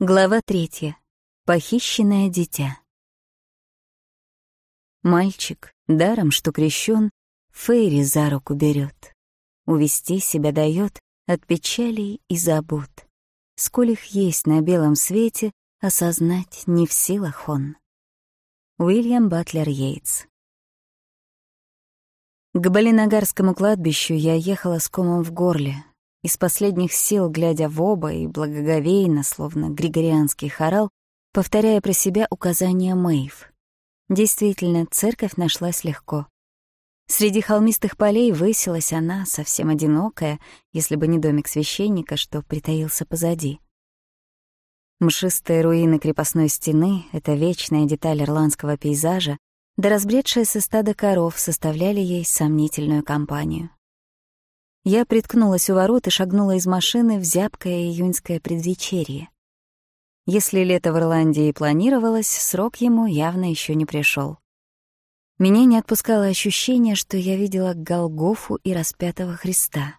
Глава третья. Похищенное дитя. Мальчик, даром что крещен, Фейри за руку берет. Увести себя дает от печалей и забот. Сколь их есть на белом свете, осознать не в силах он. Уильям Батлер Йейтс. К Балинагарскому кладбищу я ехала с комом в горле, из последних сил, глядя в оба и благоговейно, словно григорианский хорал, повторяя про себя указания Мэйв. Действительно, церковь нашлась легко. Среди холмистых полей высилась она, совсем одинокая, если бы не домик священника, что притаился позади. Мшистые руины крепостной стены — это вечная деталь ирландского пейзажа, да разбредшие со стада коров составляли ей сомнительную компанию. Я приткнулась у ворот и шагнула из машины в зябкое июньское предвечерье. Если лето в Ирландии планировалось, срок ему явно еще не пришел. Меня не отпускало ощущение, что я видела Голгофу и распятого Христа.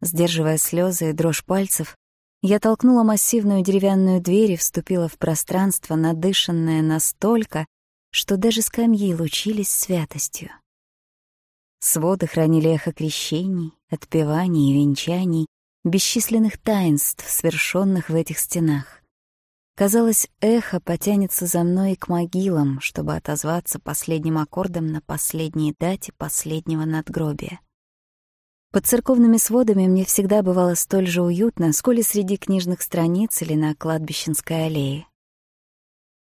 Сдерживая слезы и дрожь пальцев, я толкнула массивную деревянную дверь и вступила в пространство, надышанное настолько, что даже скамьи лучились святостью. Своды хранили эхо крещений, отпеваний и венчаний, бесчисленных таинств, свершенных в этих стенах. Казалось, эхо потянется за мной и к могилам, чтобы отозваться последним аккордом на последней дате последнего надгробия. Под церковными сводами мне всегда бывало столь же уютно, сколь и среди книжных страниц или на кладбищенской аллее.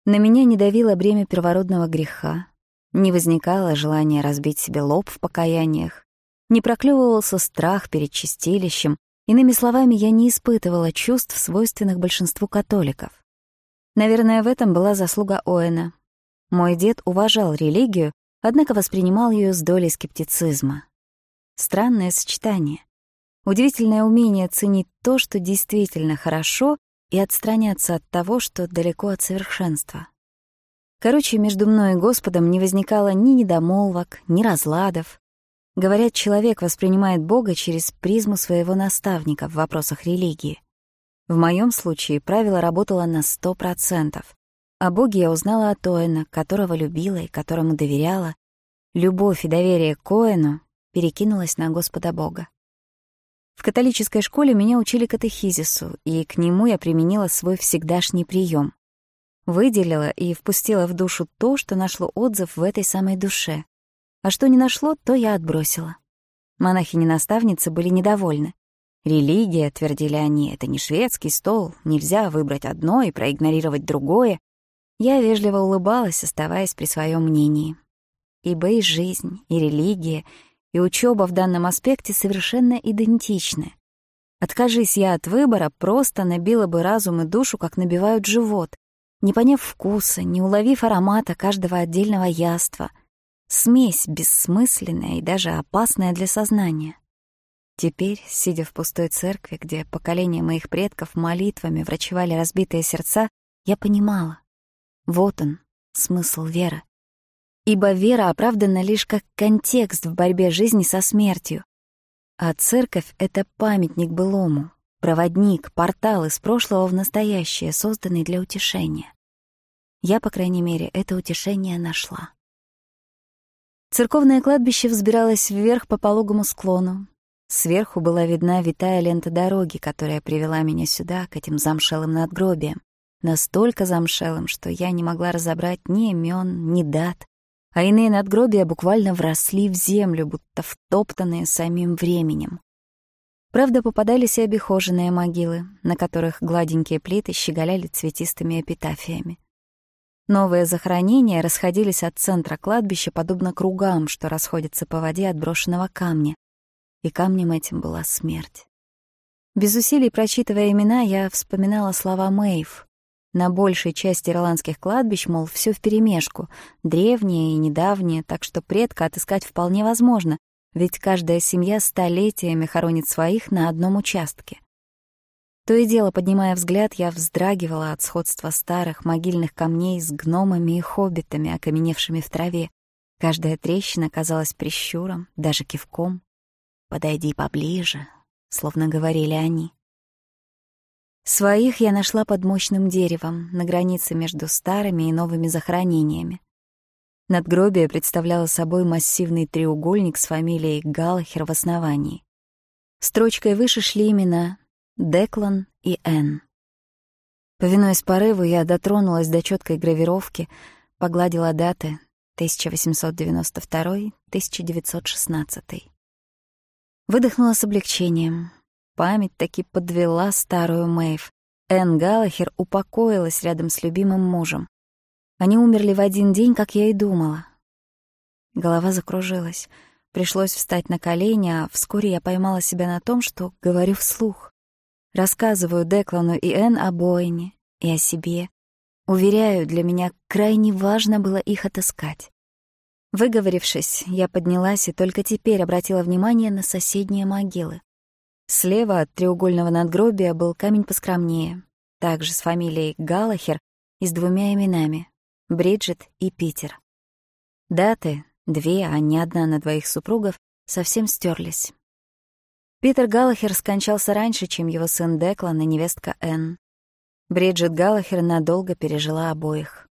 На меня не давило бремя первородного греха, не возникало желания разбить себе лоб в покаяниях, не проклевывался страх перед чистилищем, иными словами, я не испытывала чувств, свойственных большинству католиков. Наверное, в этом была заслуга Оэна. Мой дед уважал религию, однако воспринимал ее с долей скептицизма. Странное сочетание. Удивительное умение ценить то, что действительно хорошо, и отстраняться от того, что далеко от совершенства. Короче, между мной и Господом не возникало ни недомолвок, ни разладов. Говорят, человек воспринимает Бога через призму своего наставника в вопросах религии. В моем случае правило работало на сто процентов. О Боге я узнала от Оэна, которого любила и которому доверяла. Любовь и доверие к Оэну перекинулось на Господа Бога. В католической школе меня учили катехизису, и к нему я применила свой всегдашний прием выделила и впустила в душу то, что нашло отзыв в этой самой душе. А что не нашло, то я отбросила. Монахини-наставницы были недовольны. «Религия», — твердили они, — «это не шведский стол, нельзя выбрать одно и проигнорировать другое». Я вежливо улыбалась, оставаясь при своем мнении. Ибо и жизнь, и религия, и учёба в данном аспекте совершенно идентичны. Откажись я от выбора, просто набила бы разум и душу, как набивают живот, не поняв вкуса, не уловив аромата каждого отдельного яства. Смесь бессмысленная и даже опасная для сознания. Теперь, сидя в пустой церкви, где поколения моих предков молитвами врачевали разбитые сердца, я понимала. Вот он, смысл веры. Ибо вера оправдана лишь как контекст в борьбе жизни со смертью. А церковь — это памятник былому, проводник, портал из прошлого в настоящее, созданный для утешения. Я, по крайней мере, это утешение нашла. Церковное кладбище взбиралось вверх по пологому склону. Сверху была видна витая лента дороги, которая привела меня сюда, к этим замшелым надгробиям. Настолько замшелым, что я не могла разобрать ни имен, ни дат, а иные надгробия буквально вросли в землю, будто втоптанные самим временем. Правда, попадались и обихоженные могилы, на которых гладенькие плиты щеголяли цветистыми эпитафиями. Новые захоронения расходились от центра кладбища подобно кругам, что расходятся по воде от брошенного камня. И камнем этим была смерть. Без усилий прочитывая имена, я вспоминала слова Мэйв. На большей части ирландских кладбищ, мол, всё вперемешку, древнее и недавнее, так что предка отыскать вполне возможно, ведь каждая семья столетиями хоронит своих на одном участке. То и дело, поднимая взгляд, я вздрагивала от сходства старых могильных камней с гномами и хоббитами, окаменевшими в траве. Каждая трещина казалась прищуром, даже кивком. «Подойди поближе», — словно говорили они. Своих я нашла под мощным деревом, на границе между старыми и новыми захоронениями. Надгробие представляло собой массивный треугольник с фамилией Галлахер в основании. Строчкой выше шли имена Деклан и Энн. Повинуясь порыву, я дотронулась до четкой гравировки, погладила даты 1892-1916. Выдохнула с облегчением. Память таки подвела старую Мэйв. Энн Галлахер упокоилась рядом с любимым мужем. Они умерли в один день, как я и думала. Голова закружилась. Пришлось встать на колени, а вскоре я поймала себя на том, что говорю вслух. Рассказываю Деклану и Энн о Боине и о себе. Уверяю, для меня крайне важно было их отыскать. Выговорившись, я поднялась и только теперь обратила внимание на соседние могилы. Слева от треугольного надгробия был камень поскромнее, также с фамилией Галлахер и с двумя именами Бриджит и Питер. Даты, две, а не одна на двоих супругов, совсем стерлись. Питер Галлахер скончался раньше, чем его сын Деклан и невестка Энн. Бриджит Галлахер надолго пережила обоих.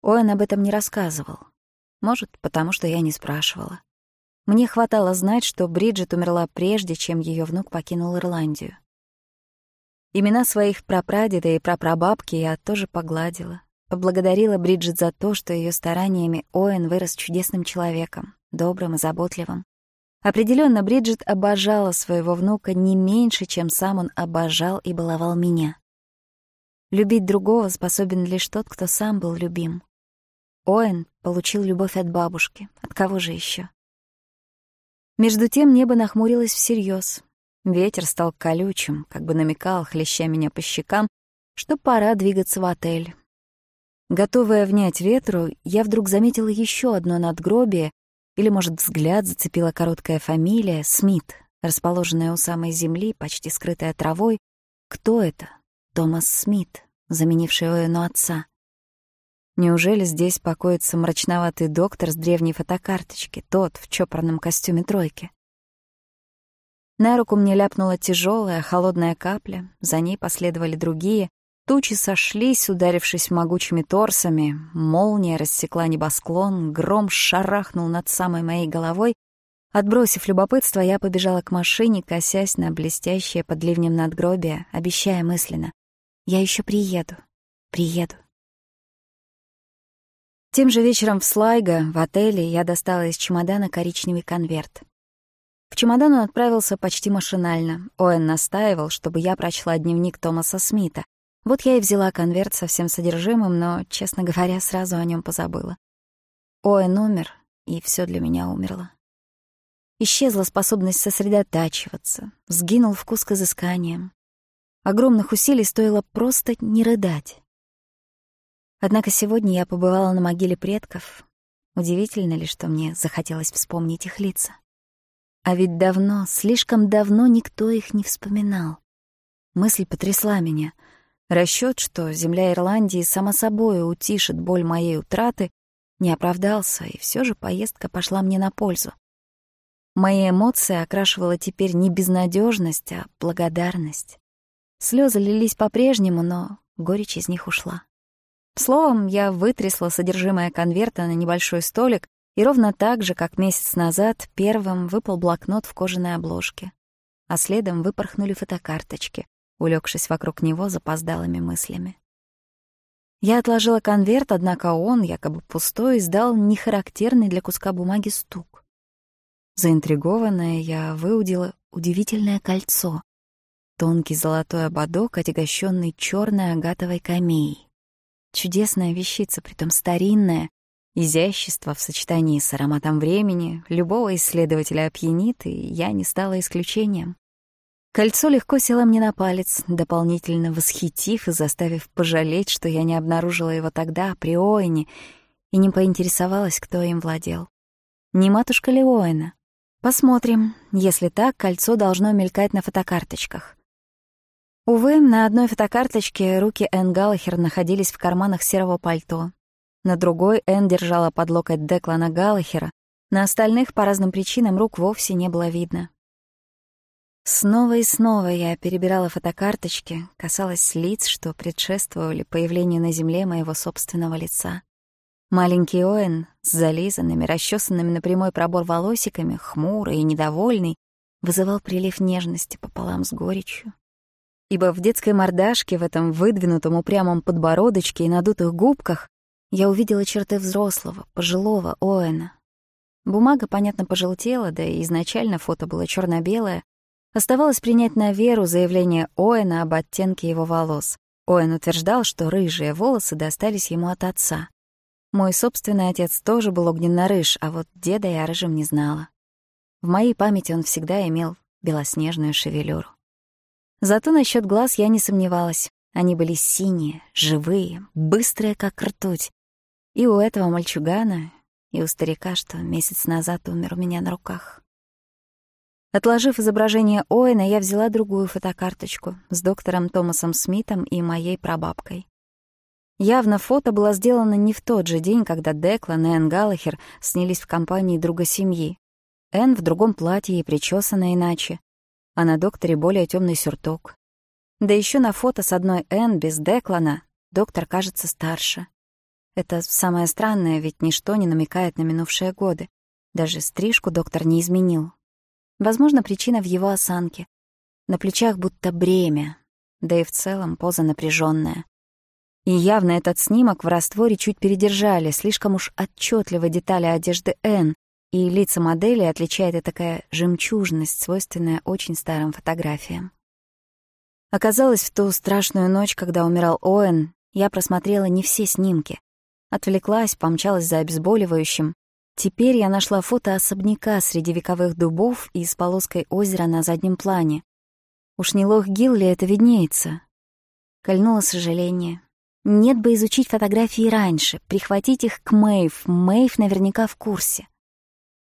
Оэн об этом не рассказывал. Может, потому что я не спрашивала. Мне хватало знать, что Бриджит умерла прежде, чем ее внук покинул Ирландию. Имена своих прапрадеда и прапрабабки я тоже погладила, поблагодарила Бриджит за то, что ее стараниями Оэн вырос чудесным человеком, добрым и заботливым. Определенно, Бриджит обожала своего внука не меньше, чем сам он обожал и баловал меня. Любить другого способен лишь тот, кто сам был любим. Оэн получил любовь от бабушки, от кого же еще? Между тем небо нахмурилось всерьез. Ветер стал колючим, как бы намекал, хлеща меня по щекам, что пора двигаться в отель, Готовая внять ветру, я вдруг заметила еще одно надгробие, или, может, взгляд зацепила короткая фамилия Смит, расположенная у самой земли, почти скрытая травой. Кто это? Томас Смит, заменивший Оэну отца. Неужели здесь покоится мрачноватый доктор с древней фотокарточки, тот в чопорном костюме тройки? На руку мне ляпнула тяжелая холодная капля, за ней последовали другие, Тучи сошлись, ударившись могучими торсами, молния рассекла небосклон, гром шарахнул над самой моей головой. Отбросив любопытство, я побежала к машине, косясь на блестящее под ливнем надгробие, обещая мысленно. «Я еще приеду, приеду». Тем же вечером в Слайго, в отеле, я достала из чемодана коричневый конверт. В чемодан он отправился почти машинально. Оэн настаивал, чтобы я прочла дневник Томаса Смита, вот я и взяла конверт со всем содержимым, но, честно говоря, сразу о нем позабыла. Оэн умер, и все для меня умерло. Исчезла способность сосредотачиваться, сгинул вкус к изысканиям. Огромных усилий стоило просто не рыдать. Однако сегодня я побывала на могиле предков. Удивительно ли, что мне захотелось вспомнить их лица? А ведь давно, слишком давно никто их не вспоминал. Мысль потрясла меня — Расчет, что земля Ирландии само собой утишит боль моей утраты, не оправдался, и все же поездка пошла мне на пользу. Мои эмоции окрашивала теперь не безнадежность, а благодарность. Слезы лились по-прежнему, но горечь из них ушла. Словом, я вытрясла содержимое конверта на небольшой столик, и ровно так же, как месяц назад, первым выпал блокнот в кожаной обложке, а следом выпорхнули фотокарточки, Улегшись вокруг него запоздалыми мыслями. Я отложила конверт, однако он, якобы пустой, издал нехарактерный для куска бумаги стук. Заинтригованная, я выудила удивительное кольцо. Тонкий золотой ободок, отягощенный черной агатовой камеей. Чудесная вещица, притом старинная. Изящество в сочетании с ароматом времени любого исследователя опьянит, и я не стала исключением. Кольцо легко село мне на палец, дополнительно восхитив и заставив пожалеть, что я не обнаружила его тогда, при Оэне, и не поинтересовалась, кто им владел. Не матушка ли Оэна? Посмотрим. Если так, кольцо должно мелькать на фотокарточках. Увы, на одной фотокарточке руки Энн Галлахер находились в карманах серого пальто. На другой Энн держала под локоть Деклана Галлахера, на остальных по разным причинам рук вовсе не было видно. Снова и снова я перебирала фотокарточки, касалась лиц, что предшествовали появлению на земле моего собственного лица. Маленький Оэн с зализанными, расчесанными на прямой пробор волосиками, хмурый и недовольный, вызывал прилив нежности пополам с горечью. Ибо в детской мордашке, в этом выдвинутом упрямом подбородочке и надутых губках я увидела черты взрослого, пожилого Оэна. Бумага, понятно, пожелтела, да и изначально фото было черно белое Оставалось принять на веру заявление Оэна об оттенке его волос. Оэн утверждал, что рыжие волосы достались ему от отца. Мой собственный отец тоже был огненно-рыж, а вот деда я рыжим не знала. В моей памяти он всегда имел белоснежную шевелюру. Зато насчет глаз я не сомневалась. Они были синие, живые, быстрые, как ртуть. И у этого мальчугана, и у старика, что месяц назад умер у меня на руках. Отложив изображение Оэна, я взяла другую фотокарточку с доктором Томасом Смитом и моей прабабкой. Явно фото было сделано не в тот же день, когда Деклан и Энн Галлахер снялись в компании друга семьи. Энн в другом платье и причёсана иначе, а на докторе более тёмный сюрток. Да ещё на фото с одной Энн без Деклана доктор кажется старше. Это самое странное, ведь ничто не намекает на минувшие годы. Даже стрижку доктор не изменил, Возможно, причина в его осанке. На плечах будто бремя, да и в целом поза напряженная. И явно этот снимок в растворе чуть передержали, слишком уж отчетливо детали одежды Энн, и лица модели отличает и такая жемчужность, свойственная очень старым фотографиям. Оказалось, в ту страшную ночь, когда умирал Оэн, я просмотрела не все снимки. Отвлеклась, помчалась за обезболивающим, Теперь я нашла фото особняка среди вековых дубов и с полоской озера на заднем плане. Уж не лох Гилли это виднеется. Кольнуло сожаление. Нет бы изучить фотографии раньше, прихватить их к Мэйв. Мэйв наверняка в курсе.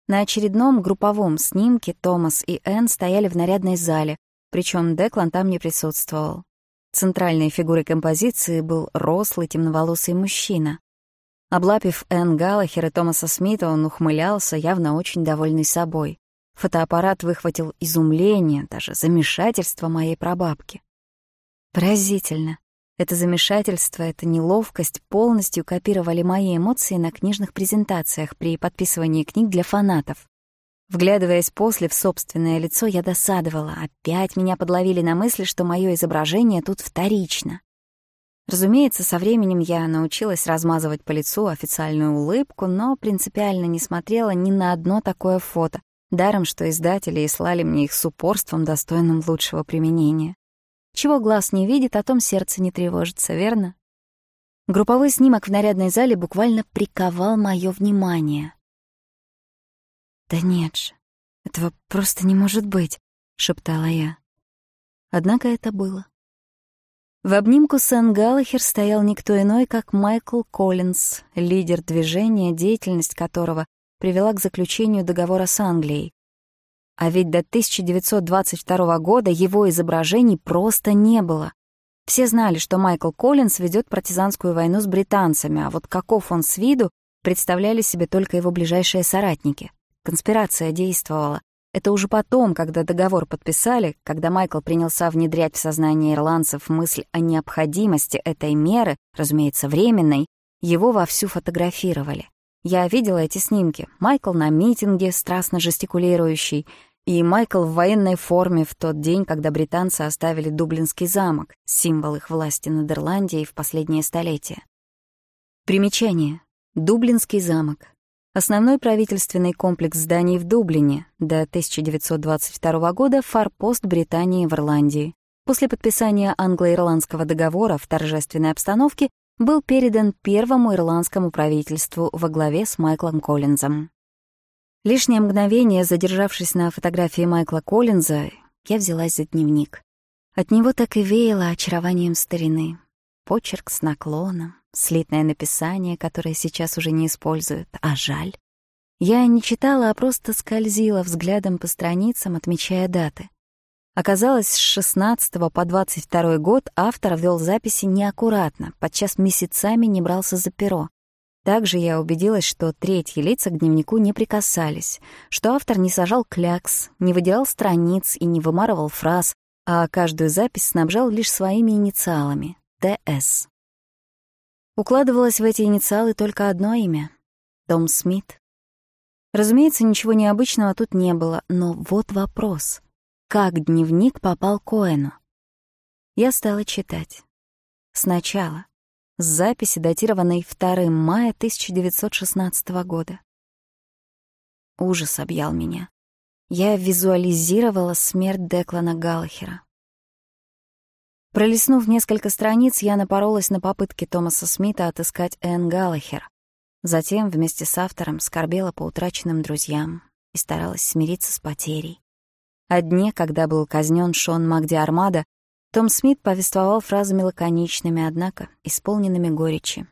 На очередном групповом снимке Томас и Энн стояли в нарядной зале, причем Деклан там не присутствовал. Центральной фигурой композиции был рослый темноволосый мужчина. Облапив Энн и Томаса Смита он ухмылялся, явно очень довольный собой. Фотоаппарат выхватил изумление, даже замешательство моей прабабки. Поразительно. Это замешательство, эта неловкость полностью копировали мои эмоции на книжных презентациях при подписывании книг для фанатов. Вглядываясь после в собственное лицо, я досадовала. Опять меня подловили на мысли, что мое изображение тут вторично. Разумеется, со временем я научилась размазывать по лицу официальную улыбку, но принципиально не смотрела ни на одно такое фото, даром что издатели ислали мне их с упорством, достойным лучшего применения. Чего глаз не видит, о том сердце не тревожится, верно? Групповой снимок в нарядной зале буквально приковал мое внимание. «Да нет же, этого просто не может быть», — шептала я. Однако это было. В обнимку Сэн Галлахер стоял никто иной, как Майкл Коллинз, лидер движения, деятельность которого привела к заключению договора с Англией. А ведь до 1922 года его изображений просто не было. Все знали, что Майкл Коллинз ведет партизанскую войну с британцами, а вот каков он с виду, представляли себе только его ближайшие соратники. Конспирация действовала, Это уже потом, когда договор подписали, когда Майкл принялся внедрять в сознание ирландцев мысль о необходимости этой меры, разумеется, временной, его вовсю фотографировали. Я видела эти снимки. Майкл на митинге, страстно жестикулирующий, и Майкл в военной форме в тот день, когда британцы оставили Дублинский замок, символ их власти над Ирландией в последнее столетие. Примечание. Дублинский замок. Основной правительственный комплекс зданий в Дублине до 1922 года — форпост Британии в Ирландии. После подписания англо-ирландского договора в торжественной обстановке был передан первому ирландскому правительству во главе с Майклом Коллинзом. Лишнее мгновение, задержавшись на фотографии Майкла Коллинза, я взялась за дневник. От него так и веяло очарованием старины, почерк с наклоном, слитное написание, которое сейчас уже не используют, а жаль. Я не читала, а просто скользила взглядом по страницам, отмечая даты. Оказалось, с 16 по 22 год автор вел записи неаккуратно, подчас месяцами не брался за перо. Также я убедилась, что третьи лица к дневнику не прикасались, что автор не сажал клякс, не выделял страниц и не вымарывал фраз, а каждую запись снабжал лишь своими инициалами Т.С. Укладывалось в эти инициалы только одно имя — Том Смит. Разумеется, ничего необычного тут не было, но вот вопрос. Как дневник попал Коэну? Я стала читать. Сначала. С записи, датированной 2 мая 1916 года. Ужас объял меня. Я визуализировала смерть Деклана Галлахера. Пролистнув несколько страниц, я напоролась на попытки Томаса Смита отыскать Энн Галлахер. Затем вместе с автором скорбела по утраченным друзьям и старалась смириться с потерей. О дне, когда был казнен Шон Магди Армада, том Смит повествовал фразами лаконичными, однако исполненными горечи.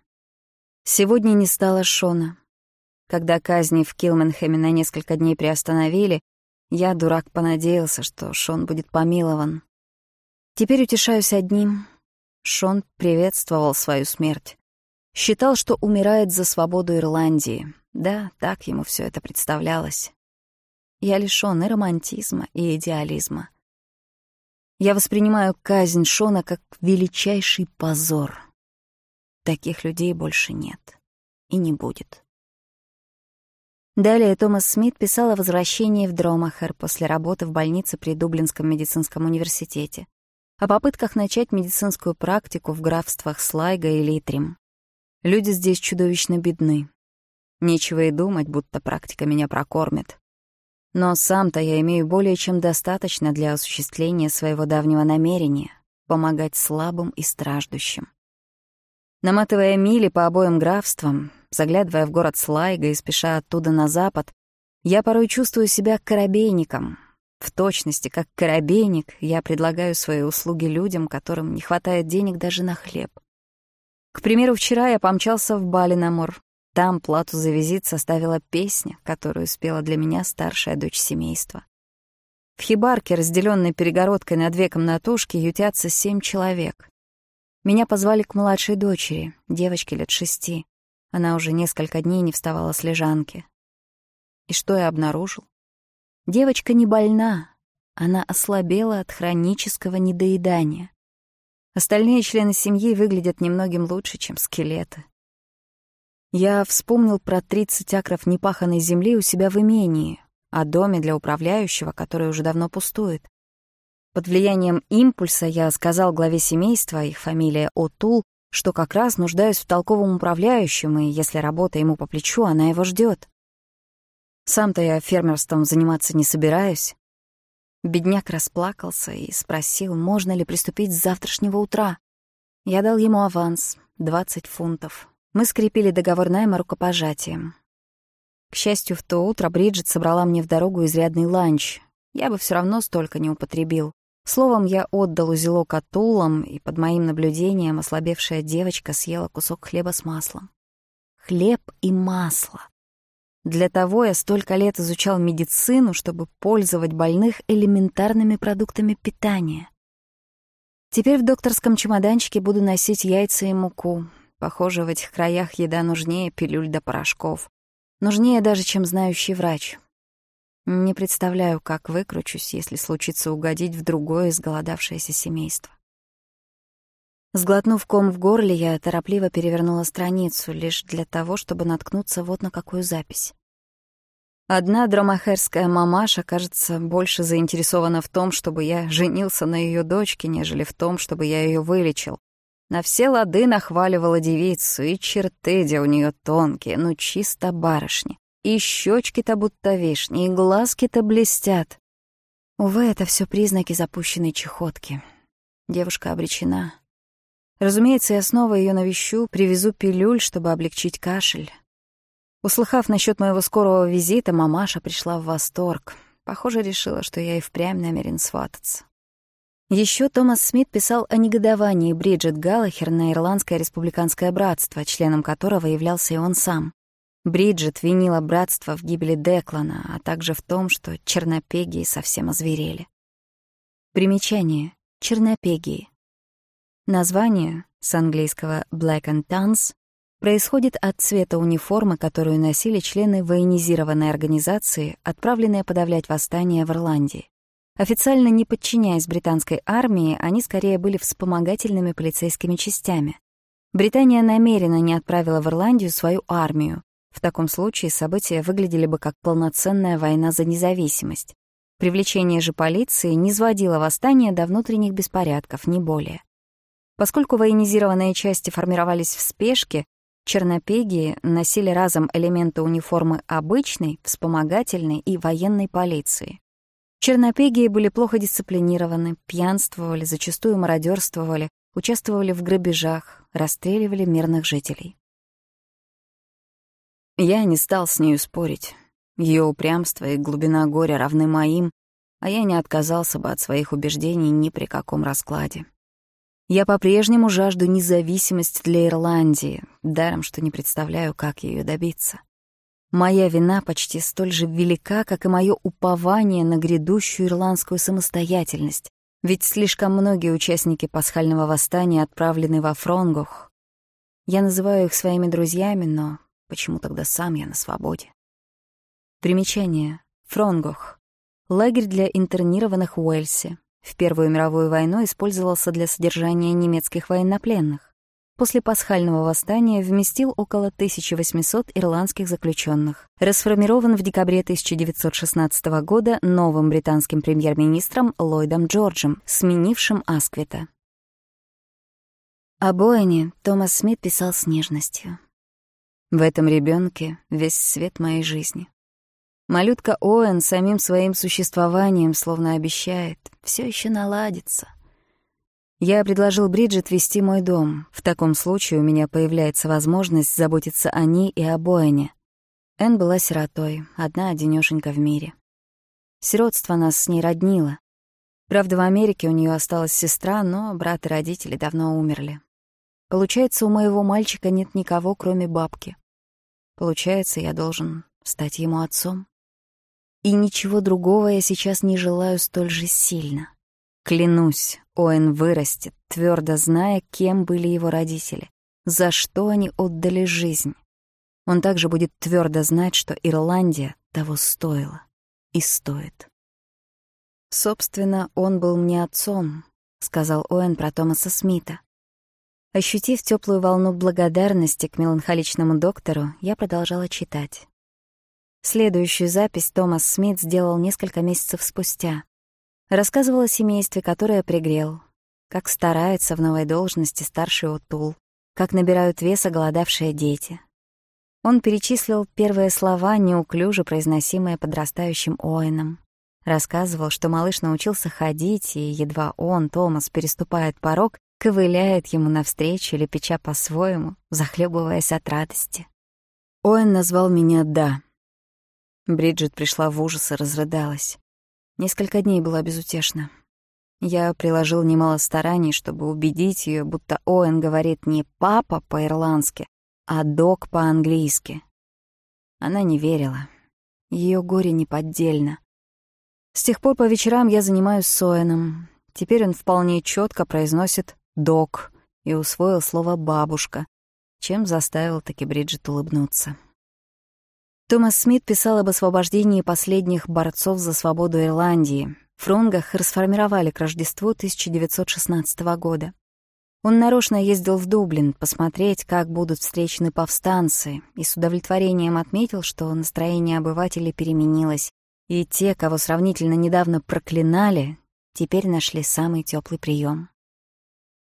«Сегодня не стало Шона. Когда казни в Килменхэме на несколько дней приостановили, я, дурак, понадеялся, что Шон будет помилован. Теперь утешаюсь одним. Шон приветствовал свою смерть. Считал, что умирает за свободу Ирландии. Да, так ему все это представлялось. Я лишён и романтизма, и идеализма. Я воспринимаю казнь Шона как величайший позор. Таких людей больше нет и не будет. Далее Томас Смит писал о возвращении в Дромахер после работы в больнице при Дублинском медицинском университете. О попытках начать медицинскую практику в графствах Слайга и Литрим. Люди здесь чудовищно бедны. Нечего и думать, будто практика меня прокормит. Но сам-то я имею более чем достаточно для осуществления своего давнего намерения — помогать слабым и страждущим. Наматывая мили по обоим графствам, заглядывая в город Слайга и спеша оттуда на запад, я порой чувствую себя корабейником, в точности, как коробейник, я предлагаю свои услуги людям, которым не хватает денег даже на хлеб. К примеру, вчера я помчался в Балинамор. Там плату за визит составила песня, которую спела для меня старшая дочь семейства. В хибарке, разделенной перегородкой на две комнатушки, ютятся семь человек. Меня позвали к младшей дочери, девочке лет шести. Она уже несколько дней не вставала с лежанки. И что я обнаружил? Девочка не больна, она ослабела от хронического недоедания. Остальные члены семьи выглядят немногим лучше, чем скелеты. Я вспомнил про 30 акров непаханной земли у себя в имении, о доме для управляющего, который уже давно пустует. Под влиянием импульса я сказал главе семейства, их фамилия Отул, что как раз нуждаюсь в толковом управляющем, и если работа ему по плечу, она его ждет. Сам-то я фермерством заниматься не собираюсь. Бедняк расплакался и спросил, можно ли приступить с завтрашнего утра. Я дал ему аванс — двадцать фунтов. Мы скрепили договор найма рукопожатием. К счастью, в то утро Бриджит собрала мне в дорогу изрядный ланч. Я бы все равно столько не употребил. Словом, я отдал узелок атулам, и под моим наблюдением ослабевшая девочка съела кусок хлеба с маслом. Хлеб и масло. Для того я столько лет изучал медицину, чтобы пользовать больных элементарными продуктами питания. Теперь в докторском чемоданчике буду носить яйца и муку. Похоже, в этих краях еда нужнее пилюль до да порошков. Нужнее даже, чем знающий врач. Не представляю, как выкручусь, если случится угодить в другое изголодавшееся семейство. Сглотнув ком в горле, я торопливо перевернула страницу лишь для того, чтобы наткнуться вот на какую запись. Одна драмахерская мамаша, кажется, больше заинтересована в том, чтобы я женился на ее дочке, нежели в том, чтобы я ее вылечил. На все лады нахваливала девицу, и черты, где у нее тонкие, ну чисто барышни. И щечки-то будто вишни, и глазки-то блестят. Увы, это все признаки запущенной чехотки. Девушка обречена, Разумеется, я снова ее навещу, привезу пилюль, чтобы облегчить кашель. Услыхав насчет моего скорого визита, мамаша пришла в восторг. Похоже, решила, что я и впрямь намерен свататься. Еще Томас Смит писал о негодовании Бриджит Галлахер на Ирландское республиканское братство, членом которого являлся и он сам. Бриджит винила братство в гибели Деклана, а также в том, что чернопегии совсем озверели. Примечание. Чернопегии. Название с английского «black and tans» происходит от цвета униформы, которую носили члены военизированной организации, отправленные подавлять восстание в Ирландии. Официально не подчиняясь британской армии, они скорее были вспомогательными полицейскими частями. Британия намеренно не отправила в Ирландию свою армию. В таком случае события выглядели бы как полноценная война за независимость. Привлечение же полиции не сводило восстание до внутренних беспорядков, не более. Поскольку военизированные части формировались в спешке, чернопегии носили разом элементы униформы обычной, вспомогательной и военной полиции. Чернопегии были плохо дисциплинированы, пьянствовали, зачастую мародерствовали, участвовали в грабежах, расстреливали мирных жителей. Я не стал с нею спорить. Ее упрямство и глубина горя равны моим, а я не отказался бы от своих убеждений ни при каком раскладе. Я по-прежнему жажду независимости для Ирландии, даром что не представляю, как ее добиться. Моя вина почти столь же велика, как и мое упование на грядущую ирландскую самостоятельность, ведь слишком многие участники пасхального восстания отправлены во Фронгух. Я называю их своими друзьями, но почему тогда сам я на свободе? Примечание. Фронгух. Лагерь для интернированных в Уэльсе. В Первую мировую войну использовался для содержания немецких военнопленных. После пасхального восстания вместил около 1800 ирландских заключенных. Расформирован в декабре 1916 года новым британским премьер-министром Ллойдом Джорджем, сменившим Асквита. О Боэне Томас Смит писал с нежностью. «В этом ребенке весь свет моей жизни. Малютка Оэн самим своим существованием словно обещает. Все еще наладится. Я предложил Бриджит вести мой дом. В таком случае у меня появляется возможность заботиться о ней и об Оэне. Энн была сиротой, одна-одинёшенька в мире. Сиротство нас с ней роднило. Правда, в Америке у нее осталась сестра, но брат и родители давно умерли. Получается, у моего мальчика нет никого, кроме бабки. Получается, я должен стать ему отцом и ничего другого я сейчас не желаю столь же сильно. Клянусь, Оэн вырастет, твердо зная, кем были его родители, за что они отдали жизнь. Он также будет твердо знать, что Ирландия того стоила и стоит. «Собственно, он был мне отцом», — сказал Оэн про Томаса Смита. Ощутив теплую волну благодарности к меланхоличному доктору, я продолжала читать. Следующую запись Томас Смит сделал несколько месяцев спустя. Рассказывал о семействе, которое пригрел, как старается в новой должности старший Отул, как набирают веса голодавшие дети. Он перечислил первые слова, неуклюже произносимые подрастающим Оэном. Рассказывал, что малыш научился ходить, и едва он, Томас, переступает порог, ковыляет ему навстречу, лепеча по-своему, захлебываясь от радости. Оэн назвал меня «Да», Бриджит пришла в ужас и разрыдалась. Несколько дней была безутешна. Я приложил немало стараний, чтобы убедить ее, будто Оэн говорит не «папа» по-ирландски, а «док» по-английски. Она не верила. Ее горе неподдельно. С тех пор по вечерам я занимаюсь с Оэном. Теперь он вполне четко произносит «док» и усвоил слово «бабушка», чем заставил таки Бриджит улыбнуться. Томас Смит писал об освобождении последних борцов за свободу Ирландии. В расформировали к Рождеству 1916 года. Он нарочно ездил в Дублин посмотреть, как будут встречены повстанцы, и с удовлетворением отметил, что настроение обывателей переменилось, и те, кого сравнительно недавно проклинали, теперь нашли самый теплый прием.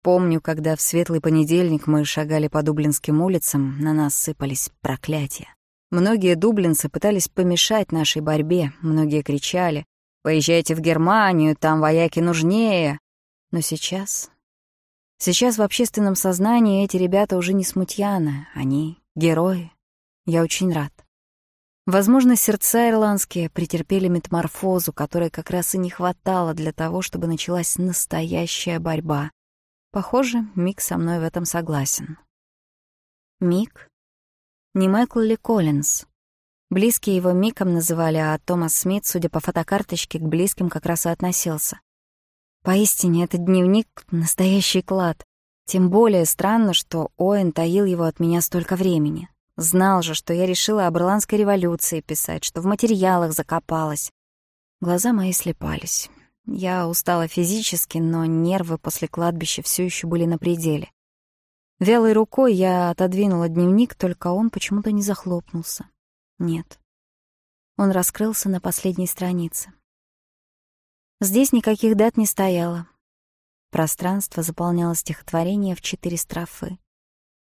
Помню, когда в светлый понедельник мы шагали по дублинским улицам, на нас сыпались проклятия. Многие дублинцы пытались помешать нашей борьбе, многие кричали «Поезжайте в Германию, там вояки нужнее!» Но сейчас... Сейчас в общественном сознании эти ребята уже не смутьяны, они — герои. Я очень рад. Возможно, сердца ирландские претерпели метаморфозу, которой как раз и не хватало для того, чтобы началась настоящая борьба. Похоже, Мик со мной в этом согласен. Мик Немайкл Ли Коллинз. Близкие его Миком называли, а Томас Смит, судя по фотокарточке, к близким как раз и относился. Поистине, этот дневник — настоящий клад. Тем более странно, что Оэн таил его от меня столько времени. Знал же, что я решила о Ирландской революции писать, что в материалах закопалась. Глаза мои слепались. Я устала физически, но нервы после кладбища все еще были на пределе. Вялой рукой я отодвинула дневник, только он почему-то не захлопнулся. Нет. Он раскрылся на последней странице. Здесь никаких дат не стояло. Пространство заполняло стихотворение в четыре строфы.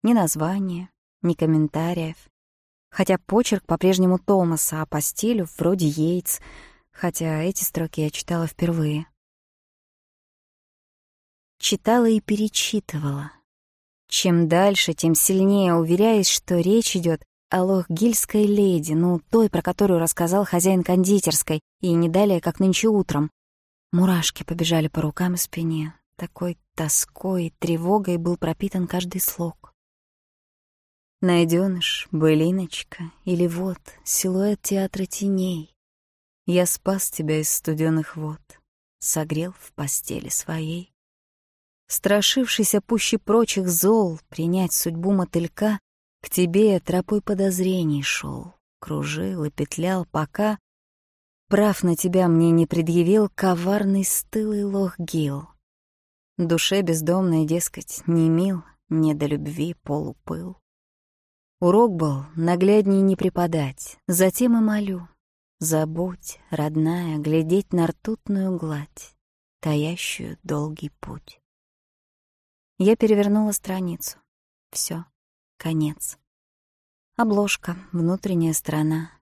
Ни названия, ни комментариев. Хотя почерк по-прежнему Томаса, а по стилю вроде Йейтс, хотя эти строки я читала впервые. Читала и перечитывала, чем дальше, тем сильнее уверяясь, что речь идет о Лохгильской леди, ну, той, про которую рассказал хозяин кондитерской, и не далее, как нынче утром. Мурашки побежали по рукам и спине. Такой тоской и тревогой был пропитан каждый слог. Найденыш, былиночка, или вот силуэт театра теней. Я спас тебя из студенных вод, согрел в постели своей страшившийся пуще прочих зол принять судьбу мотылька, к тебе тропой подозрений шел, кружил и петлял, пока прав на тебя мне не предъявил коварный стылый лох Гил. Душе бездомной, дескать, не мил, не до любви полупыл. Урок был наглядней не преподать, затем и молю. Забудь, родная, глядеть на ртутную гладь, таящую долгий путь. Я перевернула страницу. Все, конец. Обложка, внутренняя сторона.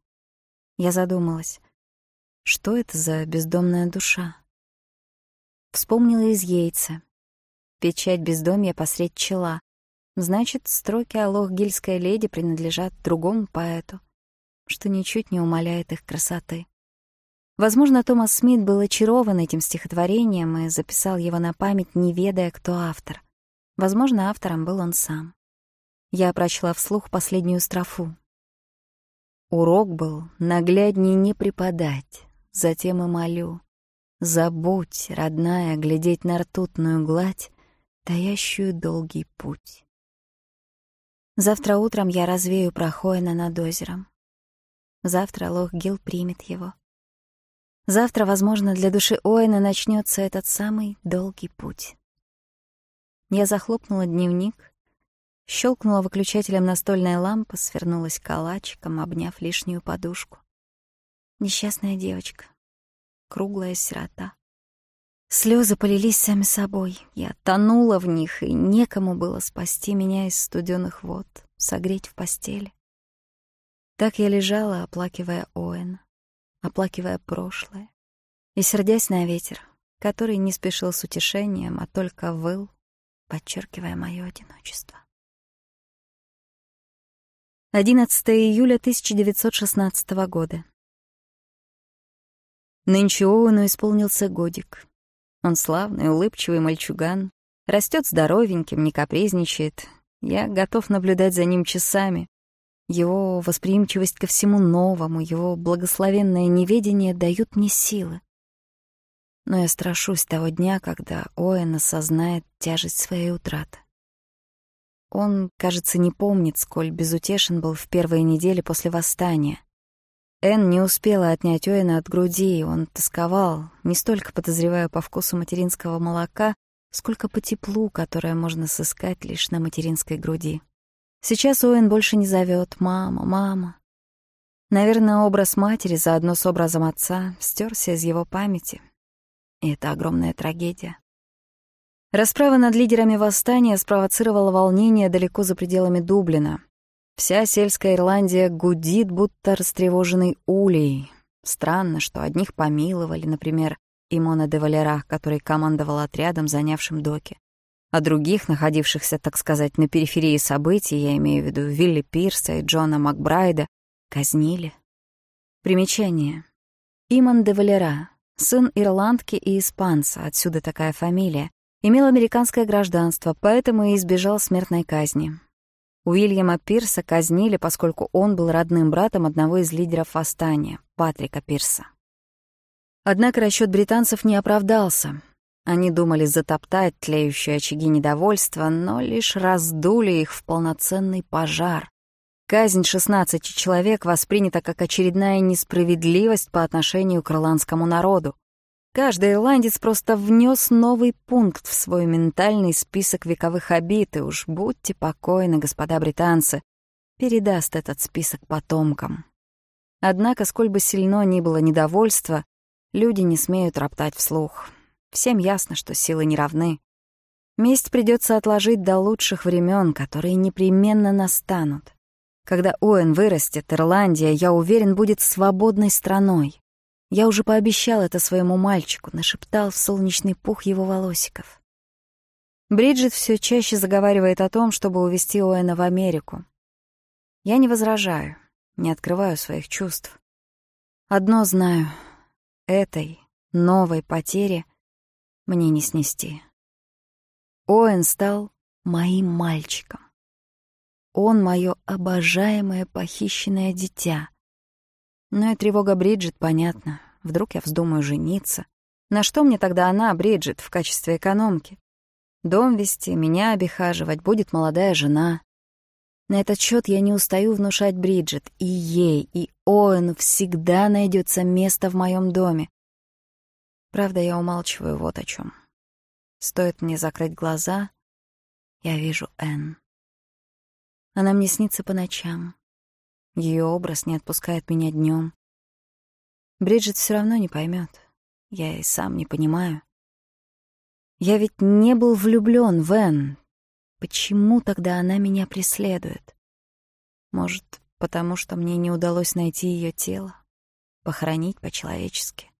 Я задумалась, что это за бездомная душа? Вспомнила из яйца. Печать бездомья посредь чела. Значит, строки о лохгильской леди принадлежат другому поэту, что ничуть не умаляет их красоты. Возможно, Томас Смит был очарован этим стихотворением и записал его на память, не ведая, кто автор. Возможно, автором был он сам. Я прочла вслух последнюю строфу. Урок был нагляднее не преподать, затем и молю. Забудь, родная, глядеть на ртутную гладь, таящую долгий путь. Завтра утром я развею Прохоина над озером. Завтра лох Гил примет его. Завтра, возможно, для души Оэна начнется этот самый долгий путь. Я захлопнула дневник, щелкнула выключателем настольная лампа, свернулась калачиком, обняв лишнюю подушку. Несчастная девочка. Круглая сирота. Слезы полились сами собой. Я тонула в них, и некому было спасти меня из студенных вод, согреть в постели. Так я лежала, оплакивая Оэна, оплакивая прошлое и сердясь на ветер, который не спешил с утешением, а только выл, подчеркивая мое одиночество. 11 июля 1916 года. Нынче Оуэну исполнился годик. Он славный, улыбчивый мальчуган, растет здоровеньким, не капризничает. Я готов наблюдать за ним часами. Его восприимчивость ко всему новому, его благословенное неведение дают мне силы. Но я страшусь того дня, когда Оэн осознает тяжесть своей утраты. Он, кажется, не помнит, сколь безутешен был в первые недели после восстания. Эн не успела отнять Оэна от груди, и он тосковал, не столько подозревая по вкусу материнского молока, сколько по теплу, которое можно сыскать лишь на материнской груди. Сейчас Оэн больше не зовет «мама, мама». Наверное, образ матери заодно с образом отца и это огромная трагедия. Расправа над лидерами восстания спровоцировала волнение далеко за пределами Дублина. Вся сельская Ирландия гудит, будто растревоженный улей. Странно, что одних помиловали, например, Имона де Валера, который командовал отрядом, занявшим доки. А других, находившихся, так сказать, на периферии событий, я имею в виду Вилли Пирса и Джона Макбрайда, казнили. Примечание. Имон де Валера, Сын ирландки и испанца, отсюда такая фамилия, имел американское гражданство, поэтому и избежал смертной казни. Уильяма Пирса казнили, поскольку он был родным братом одного из лидеров восстания, Патрика Пирса. Однако расчет британцев не оправдался. Они думали затоптать тлеющие очаги недовольства, но лишь раздули их в полноценный пожар, Казнь 16 человек воспринята как очередная несправедливость по отношению к ирландскому народу. Каждый ирландец просто внес новый пункт в свой ментальный список вековых обид, и уж будьте покойны, господа британцы, передаст этот список потомкам. Однако, сколь бы сильно ни было недовольство, люди не смеют роптать вслух. Всем ясно, что силы не равны. Месть придется отложить до лучших времен, которые непременно настанут. Когда Оэн вырастет, Ирландия, я уверен, будет свободной страной. Я уже пообещал это своему мальчику, нашептал в солнечный пух его волосиков. Бриджит все чаще заговаривает о том, чтобы увезти Оэна в Америку. Я не возражаю, не открываю своих чувств. Одно знаю — этой новой потери мне не снести. Оэн стал моим мальчиком. Он мое обожаемое похищенное дитя. Но ну и тревога Бриджит понятна. Вдруг я вздумаю жениться. На что мне тогда она, Бриджит, в качестве экономки? Дом вести, меня обихаживать, будет молодая жена. На этот счет я не устаю внушать Бриджит. И ей, и Оэну всегда найдется место в моем доме. Правда, я умалчиваю вот о чем. Стоит мне закрыть глаза, я вижу Энн. Она мне снится по ночам. Ее образ не отпускает меня днем. Бриджит все равно не поймет. Я и сам не понимаю. Я ведь не был влюблен в Энн. Почему тогда она меня преследует? Может, потому что мне не удалось найти ее тело? Похоронить по-человечески?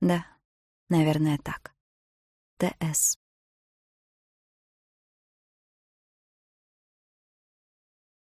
Да, наверное, так. Т.С.